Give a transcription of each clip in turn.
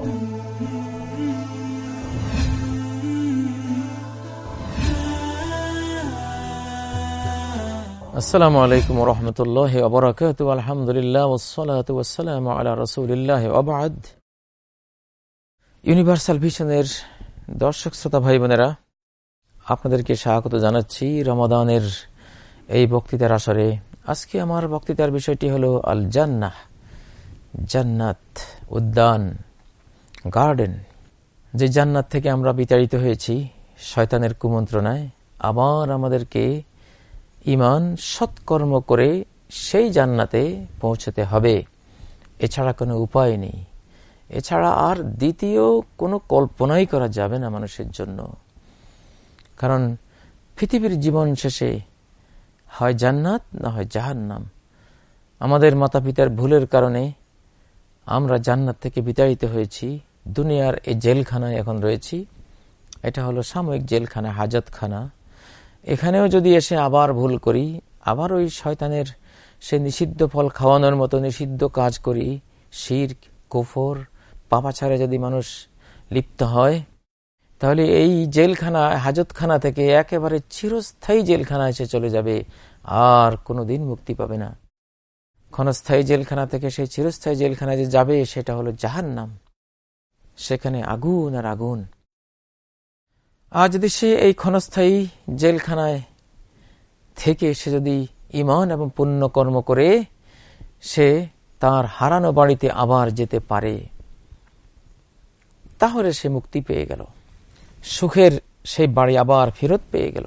আসসালামু আলাইকুম রহমতুল্লাহ আবরাকাত আলহামদুলিল্লাহ ওসলাত ওসালাম আলা রসুলিল্লাহ আবাদ ইউনিভার্সাল ভিশনের দর্শক ভাই বোনেরা, আপনাদেরকে স্বাগত জানাচ্ছি রমাদানের এই বক্তৃতার আসরে। আজকে আমার বক্তৃতার বিষয়টি হল আল জান্নাহ জান্নাত উদ্যান। গার্ডেন, যে জান্নাত থেকে আমরা বিতাড়িত হয়েছি, শয়তানের কুমন্ত্রণায়, আবার আমাদেরকে ইমান সৎকর্ম করে সেই জান্নাতে পৌঁছতে হবে। এছাড়া কোনো উপায় নেই। এছাড়া আর দ্বিতীয় কোনো কল্পনাই করা যাবে না মানুষের জন্য। কারণ পৃথিবীর জীবন শেষে হয় জান্নাত না হয় জাহান্নাম। আমাদের মাতা পিতার ভুলের কারণে আমরা জান্নাত থেকে বিতাড়িত হয়েছি। দুনিয়ার এই জেলখানায় এখন রয়েছি। এটা হলো সাময়িক জেলখানা, হাজতখানা। এখানেও যদি এসে আবার ভুল করি, আবার ওই শয়তানের সে নিষিদ্ধ ফল খাওয়ানোর মতো নিষিদ্ধ কাজ করি, শির, কুফর পাপা ছাড়ে যদি মানুষ লিপ্ত হয়, তাহলে এই জেলখানা, হাজতখানা থেকে একেবারে চিরস্থায়ী জেলখানা এসে চলে যাবে, আর কোনো দিন মুক্তি পাবে না। ক্ষণস্থায়ী জেলখানা থেকে সেই চিরস্থায়ী জেলখানা যে যাবে, সেটা হলো জাহান নাম সেখানে আগুন আর আগুন। যদি সে এই ক্ষণস্থায়ী জেলখানায় থেকে সে যদি ইমান এবং পুণ্য কর্ম করে, সে তার হারানো বাড়িতে আবার যেতে পারে। তাহলে সে মুক্তি পেয়ে গেল। সুখের সেই বাড়ি আবার ফেরত পেয়ে গেল।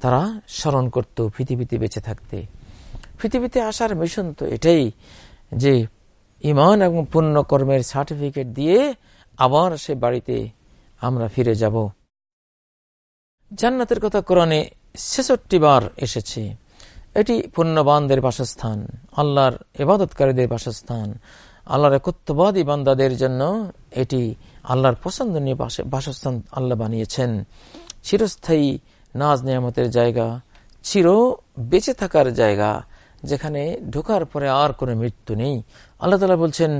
তারা স্মরণ করত পৃথিবীতে বেঁচে থাকতে। পৃথিবীতে আসার মিশন তো এটাই যে ইমান এবং পুণ্য কর্মের সার্টিফিকেট দিয়ে আবার সে বাড়িতে আমরা ফিরে যাব। জান্নাতের কথা কোরআনে ছেষট্টি বার এসেছে। এটি পুণ্যবানদের বাসস্থান, আল্লাহর এবাদতকারীদের বাসস্থান, আল্লাহর একত্ববাদী বান্দাদের জন্য এটি আল্লাহর পছন্দনীয় বাসস্থান আল্লাহ বানিয়েছেন। চিরস্থায়ী নাজ নিয়ামতের জায়গা, চির বেঁচে থাকার জায়গা, যেখানে ঢোকার পরে আর কোনো মৃত্যু নেই। আল্লাহ তালা বলছেন,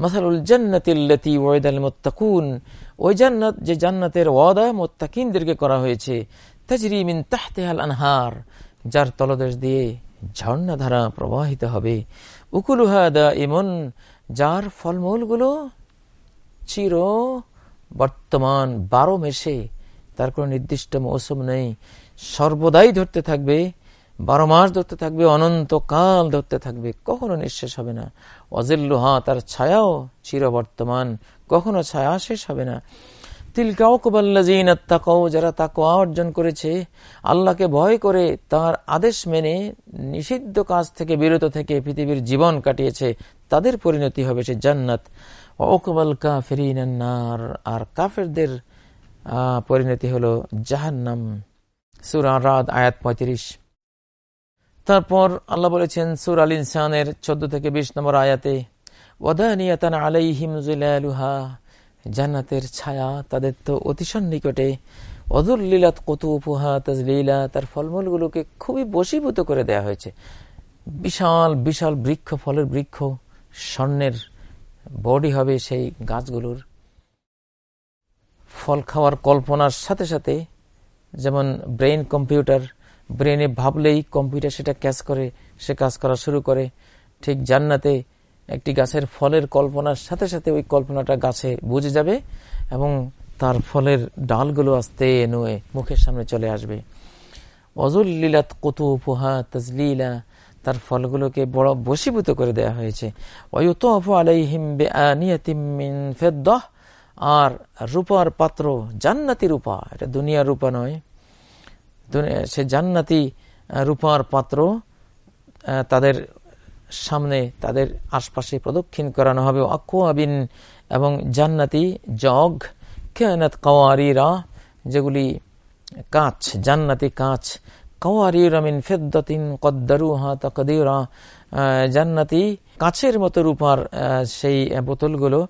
মাসালুল জান্নাতিল্লতি ওয়েদাল মোত্তাকুন। ওই জান্নাত, যে জান্নাতের ওয়াদা মোত্তাকিনদেরকে করা হয়েছে, তাজরি মিন তাহতেহাল আনহার, যার তলদেশ দিয়ে ঝর্ণা ধারা প্রবাহিত হবে। উকুলুহাদা ইমন, যার ফলমূলগুলো চির বর্তমান বারো মেশে তার কোনো নির্দিষ্ট মৌসুম নেই। সর্বদাই ধরতে থাকবে, বারো মাস ধরতে থাকবে, অনন্তকাল ধরতে থাকবে। কখনো নিঃশেষ হবে না। অজিল্লু হা তার ছায়াও চিরবর্তমান কখনো ছায়া শেষ হবে না। তিলকাও তিলকাউকবাল্লাজিনাত্তাকাও যারা তাকওয়া অর্জন করেছে, আল্লাহকে ভয় করে তার আদেশ মেনে নিষিদ্ধ কাজ থেকে বিরত থেকে পৃথিবীর জীবন কাটিয়েছে, তাদের পরিণতি হবে সে জান্নাত। ওকবাল কাফেরিনার আর কাফেরদের পরিণতি হল জাহান্নাম। সুরা রাত আয়াত পঁয়ত্রিশ। তারপর আল্লাহ বলেছেন, সুর আল ইনসানের চোদ্দ থেকে বিশ নম্বর আয়াতে ওদানিয়াতান আলাইহিম জুলালুহা জান্নাতের ছায়া তাদের তো অতি সন্নিকটে অদুল্লীলাত কতুপুহা তাজলীলা তার ফলমূলগুলোকে খুবই বশীভূত করে দেয়া হয়েছে। বিশাল বিশাল বৃক্ষ, ফলের বৃক্ষ, স্বর্ণের বডি হবে সেই গাছগুলোর ফল খাওয়ার কল্পনার সাথে সাথে যেমন ব্রেইন কম্পিউটার ব্রেনে ভাবলেই কম্পিউটার সেটা ক্যাচ করে, সে কাজ করা শুরু করে। ঠিক জান্নাতে একটি গাছের ফলের কল্পনার সাথে সাথে ওই কল্পনাটা গাছে বুঝে যাবে এবং তার ফলের ডালগুলো আস্তে নুয়ে মুখের সামনে চলে আসবে। অজুল্লীলাত কতু উপহা তাজলীলা, তার ফলগুলোকে বড় বশীভূত করে দেয়া হয়েছে। আর রূপার পাত্র জান্নাতি রূপা, এটা দুনিয়ার রূপা নয়। সে জান্নাতি রূপার পাত্র তাদের সামনে, তাদের আশপাশে প্রদক্ষিণ করানো হবে। আকুয়াবিন, এবং জান্নাতি জগ, কেনাত কাওয়ারিরা, যেগুলি কাঁচ, জান্নাতি কাঁচ, কাওয়ারিরা মিন ফেদ্দাতিন কদ্দারুহা তকদিরা। জান্নাতি কাঁচের মতো রূপার সেই বোতলগুলো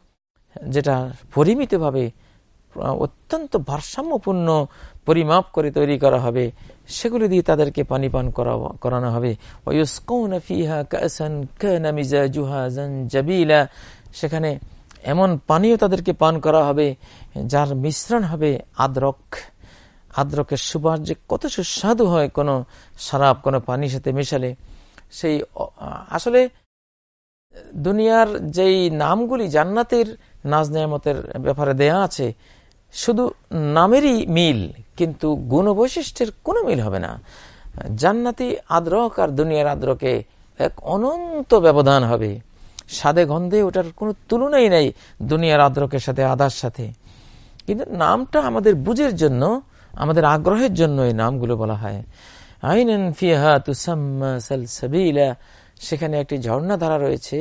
যেটা পরিমিতভাবে অত্যন্ত ভারসাম্যপূর্ণ পরিমাপ করে তৈরি করা হবে, সেগুলি দিয়ে তাদেরকে পানি পান করানো হবে। সেখানে এমন পানিও তাদেরকে পান করা হবে, যার মিশ্রণ হবে আদ্রক। আদ্রকের সুবাস যে কত সুস্বাদু হয় কোনো সারাপ কোনো পানির সাথে মেশালে। সেই আসলে দুনিয়ার যেই নামগুলি জান্নাতের নাজ নিয়ামতের ব্যাপারে দেয়া আছে, শুধু নামেরই মিল, কিন্তু গুণ বৈশিষ্ট্যের কোনো মিল হবে না। জান্নাতি আদ্রক আর দুনিয়ার আদ্রকে এক অনন্ত ব্যবধান হবে। সাদে গন্ধে ওটার কোনো তুলনাই নেই দুনিয়ার আদ্রকের সাথে, আদার সাথে। কিন্তু নামটা আমাদের বুঝের জন্য, আমাদের আগ্রহের জন্য এই নামগুলো বলা হয়। আইন ফিহা সালসাবিলা, সেখানে একটি ঝর্ণা ধারা রয়েছে।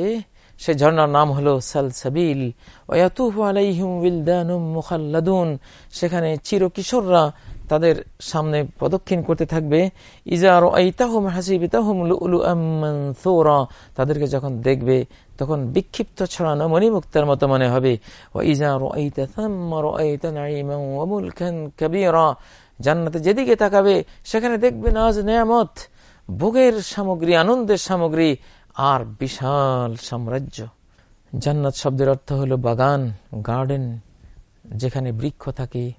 সে ঝর্ণার নাম হলো সালসাবিল। ওয়াতুফু আলাইহিম উইলদানুম মুখাল্লাদুন। সেখানে চিরকিশোররা তাদের সামনে প্রদক্ষিণ করতে থাকবে। ইজার তাদেরকে যখন দেখবে, তখন বিক্ষিপ্ত ছড়ানো মণিমুক্তার মতো মনে হবে। ও জান্নাতে যেদিকে তাকাবে, সেখানে দেখবে নাজ নেয়ামত। ভোগের সামগ্রী, আনন্দের সামগ্রী আর বিশাল সাম্রাজ্য। জান্নাত শব্দের অর্থ হলো বাগান, গার্ডেন, যেখানে বৃক্ষ থাকে,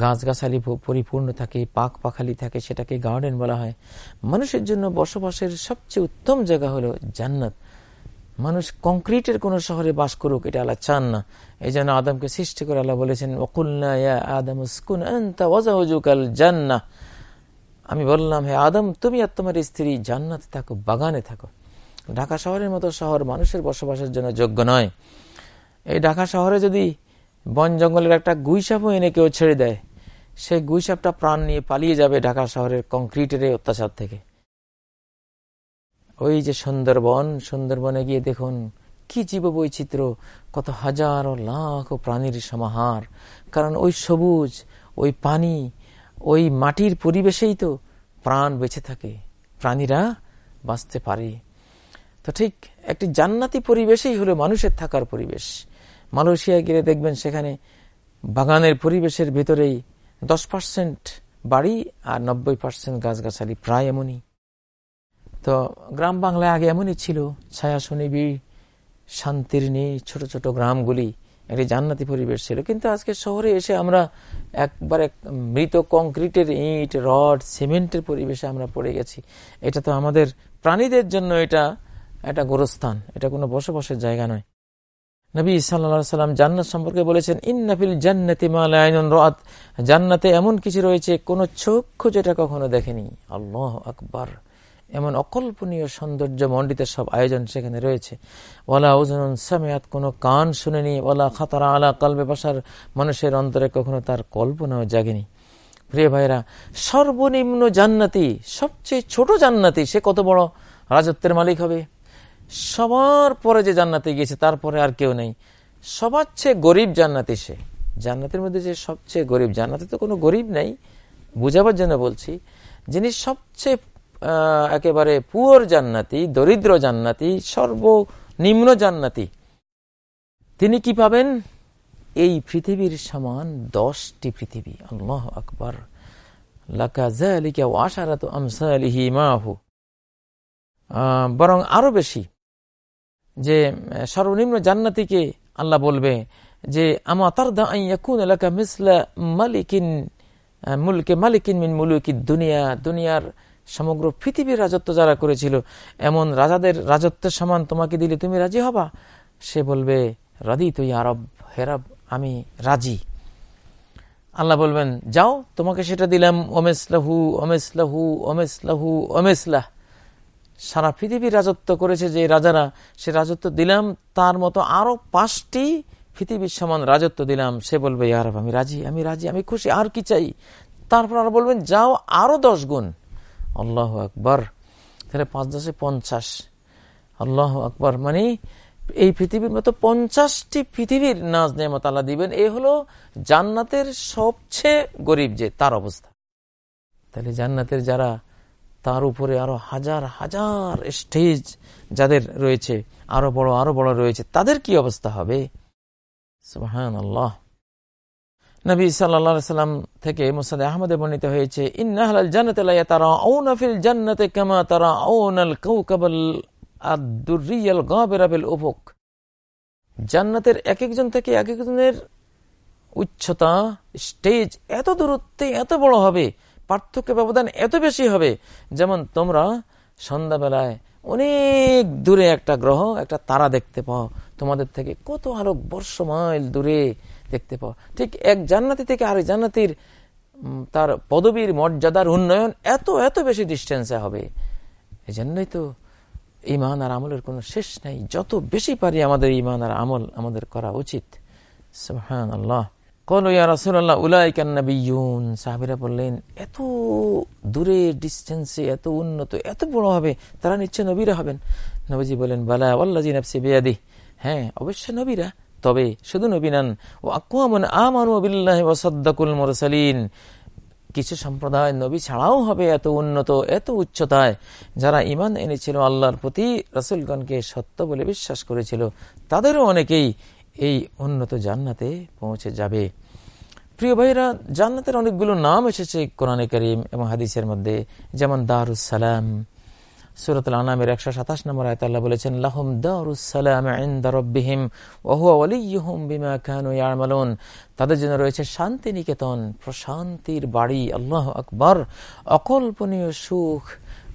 গাছগাছালি পরিপূর্ণ থাকে, পাক পাখালি থাকে, সেটাকে গার্ডেন বলা হয়। মানুষের জন্য বসবাসের সবচেয়ে উত্তম জায়গা হলো জান্নাত। মানুষ কংক্রিটের কোন শহরে বাস করুক, এটা আল্লাহ চান না। এই জন্য আদমকে সৃষ্টি করে আল্লাহ বলেছেন আদম জান্না আমি বললাম, হে আদম, তুমি আর তোমার স্ত্রী জান্নাত থাকো, বাগানে থাকো। ঢাকা শহরের মতো শহর মানুষের বসবাসের জন্য যোগ্য নয়। এই ঢাকা শহরে যদি বন জঙ্গলের একটা গুইসাপও এনে কেউ ছেড়ে দেয় সেই গুইসাপটা প্রাণ নিয়ে পালিয়ে যাবে ঢাকা শহরের কংক্রিটের অত্যাচার থেকে। ওই যে সুন্দরবন, সুন্দরবনে গিয়ে দেখুন কি জীব বৈচিত্র্য কত হাজার ও লাখ প্রাণীর সমাহার। কারণ ওই সবুজ, ওই পানি, ওই মাটির পরিবেশেই তো প্রাণ বেঁচে থাকে। প্রাণীরা বাঁচতে পারে। তো ঠিক একটি জান্নাতি পরিবেশেই হলো মানুষের থাকার পরিবেশ। মালয়েশিয়া গেলে দেখবেন সেখানে বাগানের পরিবেশের ভেতরেই দশ পার্সেন্ট বাড়ি আর নব্বই পার্সেন্ট গাছগাছালি প্রায় এমনই। তো গ্রাম বাংলায় আগে এমনই ছিল, ছায়া শনিবি শান্তির নেই, ছোট ছোট গ্রামগুলি, একটি জান্নাতি পরিবেশ ছিল। কিন্তু আজকে শহরে এসে আমরা একবারে মৃত কংক্রিটের ইট, রড, সিমেন্টের পরিবেশে আমরা পড়ে গেছি। এটা তো আমাদের প্রাণীদের জন্য এটা একটা গোরস্থান, এটা কোনো বসবাসের জায়গা নয়। নবী সাল্লা সাল্লাম জান্নাত সম্পর্কে বলেছেন ইন্নাফিল জান্নাতি মালায়ন রাত জান্নাতে এমন কিছু রয়েছে, কোন চক্ষু যেটা কখনো দেখেনি। আল্লাহ আকবর। এমন অকল্পনীয় সৌন্দর্য মণ্ডিত সব আয়োজন সেখানে রয়েছে। ওলা উজন সামিয়াত কোনো কান শুনেনি। ওলা খাতারা আলা কালবে বাসার মানুষের অন্তরে কখনো তার কল্পনাও জাগেনি। প্রিয় ভাইরা সর্বনিম্ন জান্নাতি, সবচেয়ে ছোট জান্নাতি সে কত বড়? রাজত্বের মালিক হবে। সবার পরে যে জান্নাতে গিয়েছে, তারপরে আর কেউ নেই। সবার চেয়ে গরিব জান্নাতি সে। জান্নাতের মধ্যে যে সবচেয়ে গরিব, জান্নাতে তো কোনো গরিব নেই। বুঝাবার জন্য বলছি, যিনি সবচেয়ে একেবারে পুয়র জান্নাতি, দরিদ্র জান্নাতি, সর্বনিম্ন জান্নাতি, তিনি কি পাবেন? এই পৃথিবীর সমান দশটি পৃথিবী। আল্লাহ আকবর। বরং আরও বেশি। যে সর্বনিম্ন জান্নাতিকে আল্লাহ বলবে যে, আমা তার এলাকা মিসলা মালিকিন মুলকে মালিকিন মিন মুলুকি দুনিয়া। দুনিয়ার সমগ্র পৃথিবীর রাজত্ব যারা করেছিল, এমন রাজাদের রাজত্বের সমান তোমাকে দিলে তুমি রাজি হবা? সে বলবে রাদি তুই আরব হেরাব আমি রাজি। আল্লাহ বলবেন, যাও, তোমাকে সেটা দিলাম, ওমেসলাহু ওমেসলাহু ওমেসলাহু, ওমেসলাহ। সারা পৃথিবীর রাজত্ব করেছে যে রাজারা, সে রাজত্ব দিলাম, তার মতো আরও পাঁচটি পৃথিবীর সমান রাজত্ব দিলাম। সে বলবে ইয়ার আমি রাজি আমি রাজি, আমি খুশি, আর কি চাই? তারপর আর বলবেন, যাও আরও দশ গুণ। আল্লাহ আকবর। তাহলে পাঁচ দশে পঞ্চাশ। আল্লাহ আকবর। মানে এই পৃথিবীর মতো পঞ্চাশটি পৃথিবীর নাজ নেমত আল্লাহ দিবেন। এ হলো জান্নাতের সবচেয়ে গরিব যে, তার অবস্থা। তাহলে জান্নাতের যারা তার উপরে আরও হাজার হাজার স্টেজ যাদের রয়েছে, আরও বড় আরও বড় রয়েছে, তাদের কি অবস্থা হবে? আল্লাহ নবী সাল্লাম থেকে মুসাদ আহমদে বর্ণিত হয়েছে জান্নাতে কামা জান্নাতের এক একজন থেকে এক একজনের উচ্চতা, স্টেজ এত দূরত্বে এত বড় হবে পার্থক্য ব্যবধান এত বেশি হবে, যেমন তোমরা সন্ধ্যাবেলায় অনেক দূরে একটা গ্রহ, একটা তারা দেখতে পাও। তোমাদের থেকে কত আলোক বর্ষ মাইল দূরে দেখতে পাও। ঠিক এক জান্নাতি থেকে আরেক জান্নাতির তার পদবীর মর্যাদার উন্নয়ন এত এত বেশি ডিস্টেন্সে হবে। এই জন্যই তো ইমান আর আমলের কোনো শেষ নাই। যত বেশি পারি আমাদের ইমান আর আমল আমাদের করা উচিত। সুহান আল্লাহ ইয়া বললেন, এত দূরে এত উন্নত, এত বড় হবে, তারা নবীরা হবেন। বালা বেয়াদি হ্যাঁ অবশ্যই নবীরা শুধু কিছু সম্প্রদায় নবী ছাড়াও হবে এত উন্নত, এত উচ্চতায়। যারা ইমান এনেছিল, আল্লাহর প্রতি রসুলগণকে সত্য বলে বিশ্বাস করেছিল, তাদেরও অনেকেই এই উন্নত জান্নাতে পৌঁছে যাবে। প্রিয় ভাইরা জান্নাতের অনেকগুলো নাম এসেছে কোরআনে করিম এবং হাদিসের মধ্যে, যেমন দারুসালাম সুরত আনামের একশো সাতাশ নম্বর আয়ত বলেছেন, লাহুম দারুসালাম বিমা খানু ইয়ামালুন। তাদের জন্য রয়েছে শান্তি নিকেতন প্রশান্তির বাড়ি, আল্লাহ আকবর। অকল্পনীয় সুখ,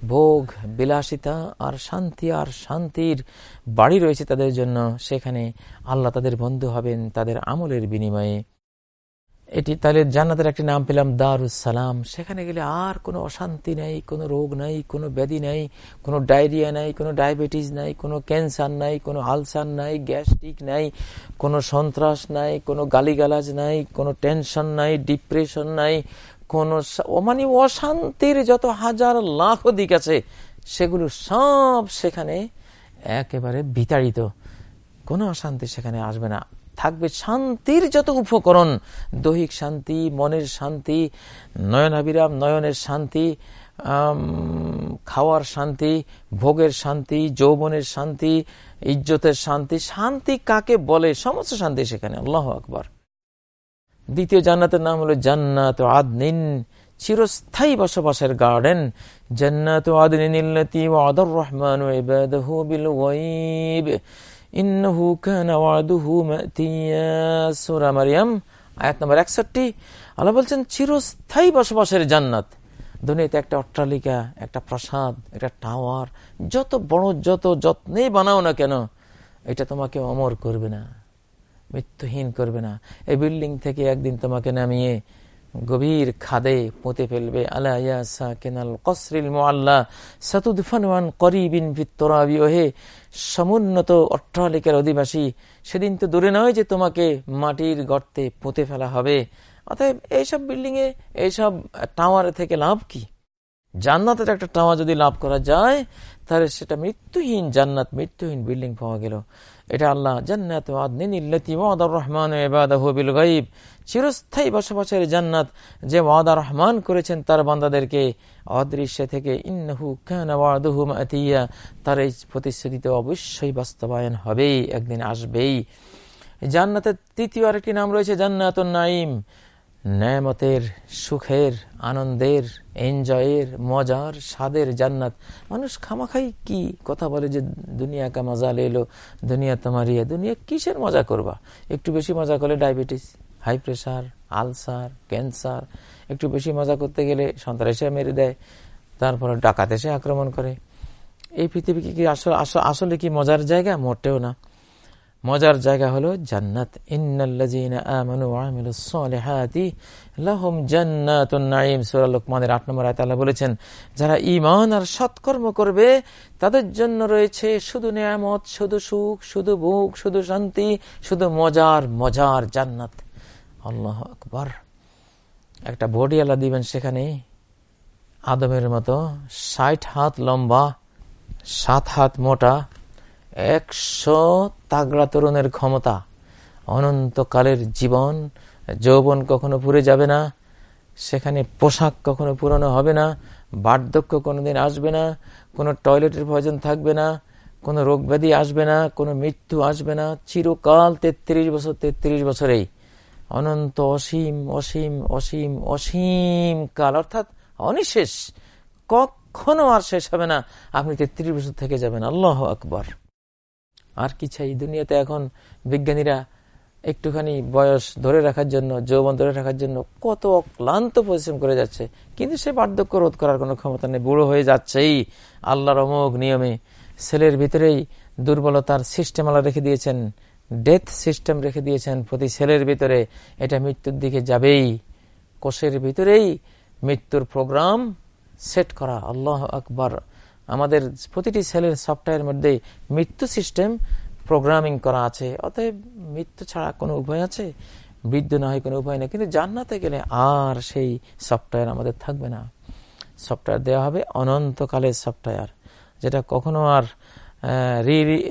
ভোগ, বিলাসিতা আর শান্তি আর শান্তির বাড়ি রয়েছে তাদের জন্য। সেখানে আল্লাহ তাদের বন্ধু হবেন, তাদের আমলের বিনিময়ে। এটি তাহলে জান্নাতের একটি নাম পেলাম দারুসালাম সেখানে গেলে আর কোনো অশান্তি নাই কোনো রোগ নাই কোনো ব্যাধি নাই কোনো ডায়রিয়া নাই কোনো ডায়াবেটিস নাই কোনো ক্যান্সার নাই কোনো আলসার নাই গ্যাস্ট্রিক নাই কোনো সন্ত্রাস নাই কোনো গালিগালাজ নাই কোনো টেনশন নাই ডিপ্রেশন নাই কোনো মানে অশান্তির যত হাজার লাখ দিক আছে সেগুলো সব সেখানে একেবারে বিতাড়িত কোনো অশান্তি সেখানে আসবে না থাকবে শান্তির যত উপকরণ, দৈহিক শান্তি, মনের শান্তি নয়নাবিরাম নয়নের শান্তি খাওয়ার শান্তি, ভোগের শান্তি, যৌবনের শান্তি, ইজ্জতের শান্তি শান্তি কাকে বলে? সমস্ত শান্তি সেখানে, আল্লাহ আকবর। দ্বিতীয় জান্নাতের নাম হলো জান্নাত আদনিন, চিরস্থায়ী বসবাসের গার্ডেন জান্নাত আদনিন ইল্লাতি ওয়াদার রহমান ইবাদাহু বিল ওয়াইব ইন্নাহু কানা ওয়াদুহু মাতিয়া সূরা মারইয়াম আয়াত নম্বর 61 আল্লাহ বলছেন, চিরস্থায়ী বসবাসের জান্নাত। একটা অট্টালিকা, একটা প্রাসাদ, একটা টাওয়ার, যত বড় যত যত্নে বানাও না কেন, এটা তোমাকে অমর করবে না, মৃত্যুহীন করবে না। এই বিল্ডিং থেকে একদিন তোমাকে নামিয়ে গভীর খাদে পুঁতে ফেলবে সমুন্নত অট্টালিকার অধিবাসী, সেদিন তো দূরে নয় যে তোমাকে মাটির গর্তে পুঁতে ফেলা হবে। অতএব এইসব বিল্ডিং এ এইসব টাওয়ার থেকে লাভ কি? জান্নাতের একটা টাওয়ার যদি লাভ করা যায়, তাহলে সেটা মৃত্যুহীন জান্নাত, মৃত্যুহীন বিল্ডিং পাওয়া গেল। এটা আল্লাহ জান্নাত রহমান গাইব চিরস্থায়ী বসবাসের জান্নাত যে ওয়াদা রহমান করেছেন তার বান্দাদেরকে, অদৃশ্য থেকে ইন্নহু মাতিয়া, তার এই প্রতিশ্রুতিতে অবশ্যই বাস্তবায়ন হবেই, একদিন আসবেই। জান্নাতের তৃতীয় আরেকটি নাম রয়েছে জান্নাত নাইম ন্যামতের সুখের, আনন্দের এনজয়ের মজার স্বাদের জান্নাত। মানুষ খামাখাই কি কথা বলে যে দুনিয়া কা মজা লেলো দুনিয়া তোমার ইয়ে দুনিয়া কিসের মজা করবা? একটু বেশি মজা করলে diabetes high pressure ulcer cancer একটু বেশি মজা করতে গেলে সন্ত্রাসে মেরে দেয়, তারপরে ডাকাত এসে আক্রমণ করে। এই পৃথিবী কি আসলে আসলে কি মজার জায়গা? মোটেও না। মজার জায়গা হলো জান্নাত। লোকমানের আট নম্বর আয়তাল্লাহ বলেছেন, যারা ইমান আর সৎকর্ম করবে, তাদের জন্য রয়েছে শুধু নিয়ামত, শুধু সুখ, শুধু বুক শুধু শান্তি, শুধু মজার মজার জান্নাত। আল্লাহ আকবর। একটা বডি দিবেন সেখানে, আদমের মতো ষাট হাত লম্বা, সাত হাত মোটা একশো তাগড়া তরুণের ক্ষমতা। অনন্তকালের জীবন যৌবন কখনো পুরে যাবে না, সেখানে পোশাক কখনো পুরনো হবে না, বার্ধক্য কোনোদিন আসবে না, কোনো টয়লেটের প্রয়োজন থাকবে না, কোনো রোগ ব্যাধি আসবে না, কোনো মৃত্যু আসবে না, চিরকাল তেত্রিশ বছর, তেত্রিশ বছরেই। অনন্ত অসীম অসীম অসীম অসীম কাল, অর্থাৎ অনিশেষ, কখনো আর শেষ হবে না। আপনি তেত্রিশ বছর থেকে যাবেন। আল্লাহ আকবর। আর কি চাই? দুনিয়াতে এখন বিজ্ঞানীরা একটুখানি বয়স ধরে রাখার জন্য, যৌবন ধরে রাখার জন্য কত অক্লান্ত পরিশ্রম করে যাচ্ছে। কিন্তু সে বার্ধক্য রোধ করার কোনো ক্ষমতা নেই। বুড়ো হয়ে যাচ্ছেই। আল্লাহর অমোঘ নিয়মে সেলের ভিতরেই দুর্বলতার সিস্টেম আল্লাহ রেখে দিয়েছেন। ডেথ সিস্টেম রেখে দিয়েছেন। প্রতি সেলের ভিতরে এটা মৃত্যুর দিকে যাবেই। কোষের ভিতরেই মৃত্যুর প্রোগ্রাম সেট করা। আল্লাহ আকবর। আমাদের প্রতিটি সেলের সফটওয়্যার মধ্যে মৃত্যু সিস্টেম প্রোগ্রামিং করা আছে। অতএব মৃত্যু ছাড়া কোনো উপায় আছে? বৃদ্ধ না হয় কোনো উপায় নেই। কিন্তু জান্নাতে গেলে আর সেই সফটওয়্যার আমাদের থাকবে না। সফটওয়্যার দেওয়া হবে অনন্তকালের সফটওয়্যার, যেটা কখনো আর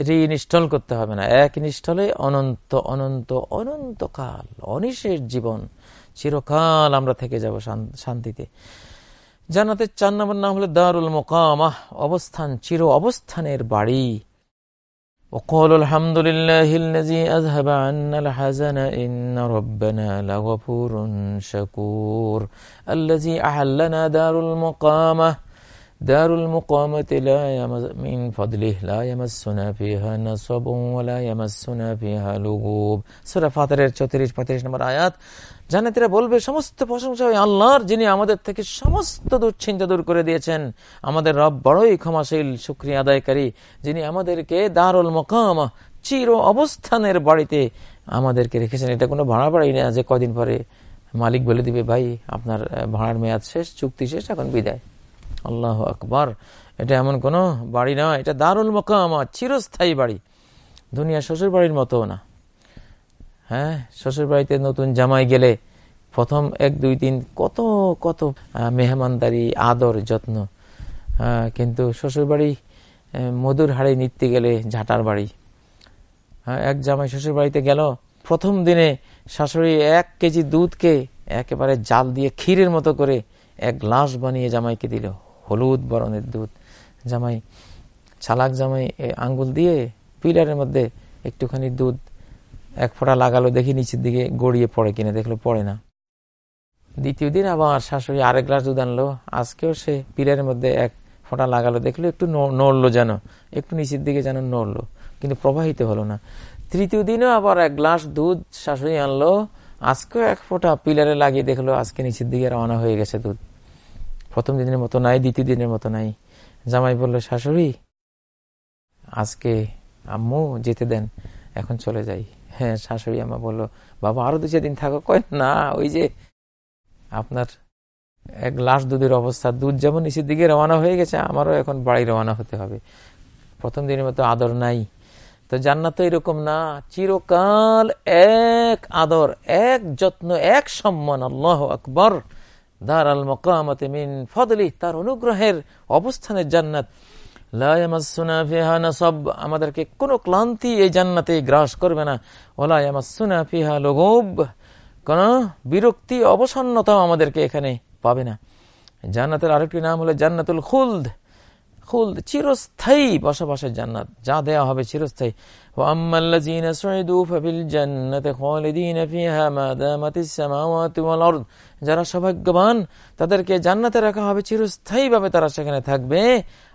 রি ইনস্টল করতে হবে না। এক ইনস্টলে অনন্ত অনন্ত, অনন্তকাল অনিশের জীবন। চিরকাল আমরা থেকে যাব শান্তিতে। জান্নাতের চার নম্বর নাম হলো দারুল মোকামাহ অবস্থান চির অবস্থানের বাড়ি وقالوا الحمد لله الذي أذهب عنا الحزن إن ربنا لغفور شكور الذي أحلنا دار المقامة دار المقامة لا من فضله لا يمسنا فيها نصب ولا يمسنا فيها لغوب سورة فاطر 34 35 নম্বর আয়াত জান্নাতীরা বলবে সমস্ত প্রশংসা ওই আল্লাহর যিনি আমাদের থেকে সমস্ত দুশ্চিন্তা দূর করে দিয়েছেন আমাদের রব বড়ই ক্ষমাশীল সুক্রিয়া আদায়কারী যিনি আমাদেরকে দারুল মকাম চির অবস্থানের বাড়িতে আমাদেরকে রেখেছেন এটা কোনো ভাড়া বাড়ি না যে কদিন পরে মালিক বলে দিবে ভাই আপনার ভাড়ার মেয়াদ শেষ চুক্তি শেষ এখন বিদায় আল্লাহ আকবর। এটা এমন কোন বাড়ি না, এটা দারুল মকাম, চিরস্থায়ী বাড়ি। দুনিয়া শ্বশুর বাড়ির মতো না। হ্যাঁ শ্বশুর বাড়িতে নতুন জামাই গেলে প্রথম এক, দুই দিন কত কত মেহমানদারি, আদর, যত্ন। কিন্তু শ্বশুর বাড়ি মধুর হাড়ে নিতে গেলে ঝাঁটার বাড়ি। এক জামাই শ্বশুর বাড়িতে গেল, প্রথম দিনে শাশুড়ি এক কেজি দুধকে একেবারে জাল দিয়ে ক্ষীরের মতো করে এক গ্লাস বানিয়ে জামাইকে দিল। হলুদ, বরণের দুধ, জামাই, চালাক জামাই আঙ্গুল দিয়ে পিলারের মধ্যে একটুখানি দুধ, এক ফোঁটা লাগালো, দেখি নিচের দিকে গড়িয়ে পড়ে কিনে, দেখল পড়ে না। দ্বিতীয় দিন আবার শাশুড়ি আরেক গ্লাস দুধ আনলো, আজকেও সে পিলারের মধ্যে এক ফোঁটা লাগালো, দেখল একটু নড়লো যেন, একটু নিচের দিকে যেন নড়লো, কিন্তু প্রবাহিত হলো না। তৃতীয় দিনও আবার এক গ্লাস দুধ শাশুড়ি আনলো, আজকেও এক ফোঁটা পিলারে লাগিয়ে দেখল, আজকে নিচের দিকে রওনা হয়ে গেছে দুধ। প্রথম দিনের মতো নাই, দ্বিতীয় দিনের মতো নাই। জামাই বলল, শাশুড়ি, আজকে আম্মু যেতে দেন, এখন চলে যাই। হ্যাঁ শাশুড়ি আমা বলল, বাবা, আরও দু দিন থাকো। কয়, না, ওই যে আপনার এক লাশ দুধের অবস্থা, দুধ যেমন নিচের দিকে রওনা হয়ে গেছে, আমারও এখন বাড়ি রওনা হতে হবে। প্রথম দিনের মতো আদর নাই। তো জান্নাত তো এরকম না, চিরকাল এক আদর, এক যত্ন, এক সম্মান, আল্লাহ আকবর। দার আল মকামতে মিন ফদলি, তার অনুগ্রহের অবস্থানের জান্নাত। আমাদেরকে কোনো ক্লান্তি এই জান্নাতে গ্রাস করবে না। ওলায়ামাসুনা ফিহা লোগোব, কোন বিরক্তি, অবসন্নতাও আমাদেরকে এখানে পাবে না। জান্নাতের আরেকটি নাম হলো জান্নাতুল খুলদ। খুলদ চিরস্থায়ী বসবাসের জান্নাত যা দেয়া হবে চিরস্থায়ী واما الذين سعدوا ففي الجنه خالدين فيها ما دامت السماوات والارض যারা সৌভাগ্যবান তাদেরকে জান্নাতে রাখা হবে চিরস্থায়ীভাবে তারা সেখানে থাকবে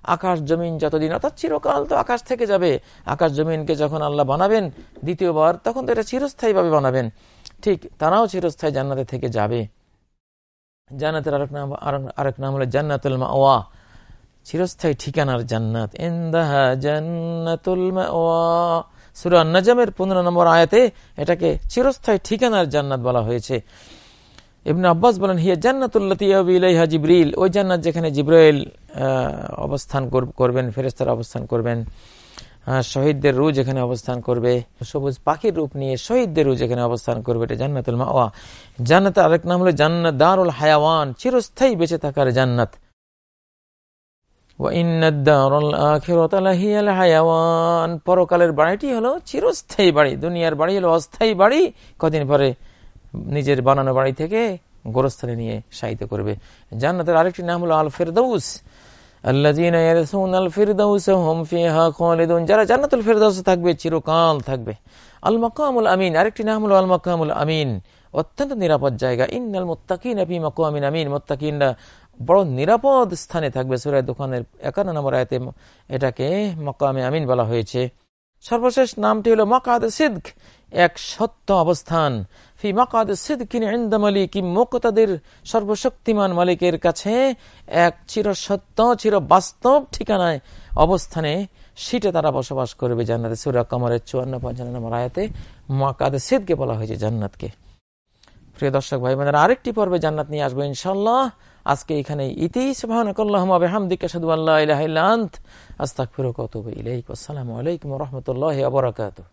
আকাশ জমিন যতদিন অর্থাৎ চিরকাল তো আকাশ থেকে যাবে আকাশ জমিনকে যখন আল্লাহ বানাবেন দ্বিতীয়বার তখন তো এটা চিরস্থায়ীভাবে বানাবেন ঠিক তারাও চিরস্থায়ী জান্নাতে থেকে যাবে জান্নাতের আরেক নাম আরেক নাম হলো জান্নাতুল মাওয়া চিরস্থায়ী ঠিকানার জান্নাত। ইন্দাহা জান্নাতুল সুরা নাজামের পনেরো নম্বর আয়াতে এটাকে চিরস্থায়ী ঠিকানার জান্নাত বলা হয়েছে। ইবনে আব্বাস বলেন, হিয়া জান্নাতুল্লাহ জিব্রিল। ওই জান্নাত যেখানে জিব্রাইল অবস্থান করবেন ফেরেস্তার অবস্থান করবেন শহীদদের রু যেখানে অবস্থান করবে, সবুজ পাখির রূপ নিয়ে শহীদদের রু যেখানে অবস্থান করবে, এটা জান্নাতুল মাওয়া। জান্নাত আরেক নাম হলো জান্নাত দারুল হায়াওয়ান। চিরস্থায়ী বেঁচে থাকার জান্নাত। পরকালের বাড়িটি হলো চিরস্থায়ী বাড়ি, দুনিয়ার বাড়ি হলো অস্থায়ী বাড়ি। কদিন পরে নিজের বানানো বাড়ি থেকে গোরস্থানে নিয়ে সাহিত্য করবে। জান্নাতের আরেকটি নাম হলো আল ফেরদৌস যারা জান্নাতুল থাকবে, চিরকাল থাকবে। আল আমিন, আরেকটি নাম হলো আমিন। অত্যন্ত নিরাপদ জায়গা। আমিন। বড় নিরাপদ স্থানে থাকবে সুরায় দোকানের একান্ন নম্বর আয়তে এটাকে মকামে আমিন বলা হয়েছে। সর্বশেষ নামটি হলো মকাদ সিদ্ক, এক সত্য অবস্থান। ফি মকাদ সিদ্কিন মালিক, মোকতাদের সর্বশক্তিমান মালিকের কাছে এক চির সত্য, চির বাস্তব ঠিকানায় অবস্থানে সিটে তারা বসবাস করবে জান্নাতে। সুরা কমরের চুয়ান্ন পঞ্চান্ন নম্বর আয়াতে মকাদ সিদকে বলা হয়েছে জান্নাতকে। প্রিয় দর্শক ভাই বোনেরা আরেকটি পর্বে জান্নাত নিয়ে আসব ইনশাল্লাহ আজকে এখানে ইতি আসসালামু আলাইকুম রাহমাতুল্লাহি ওয়া বারাকাতুহু।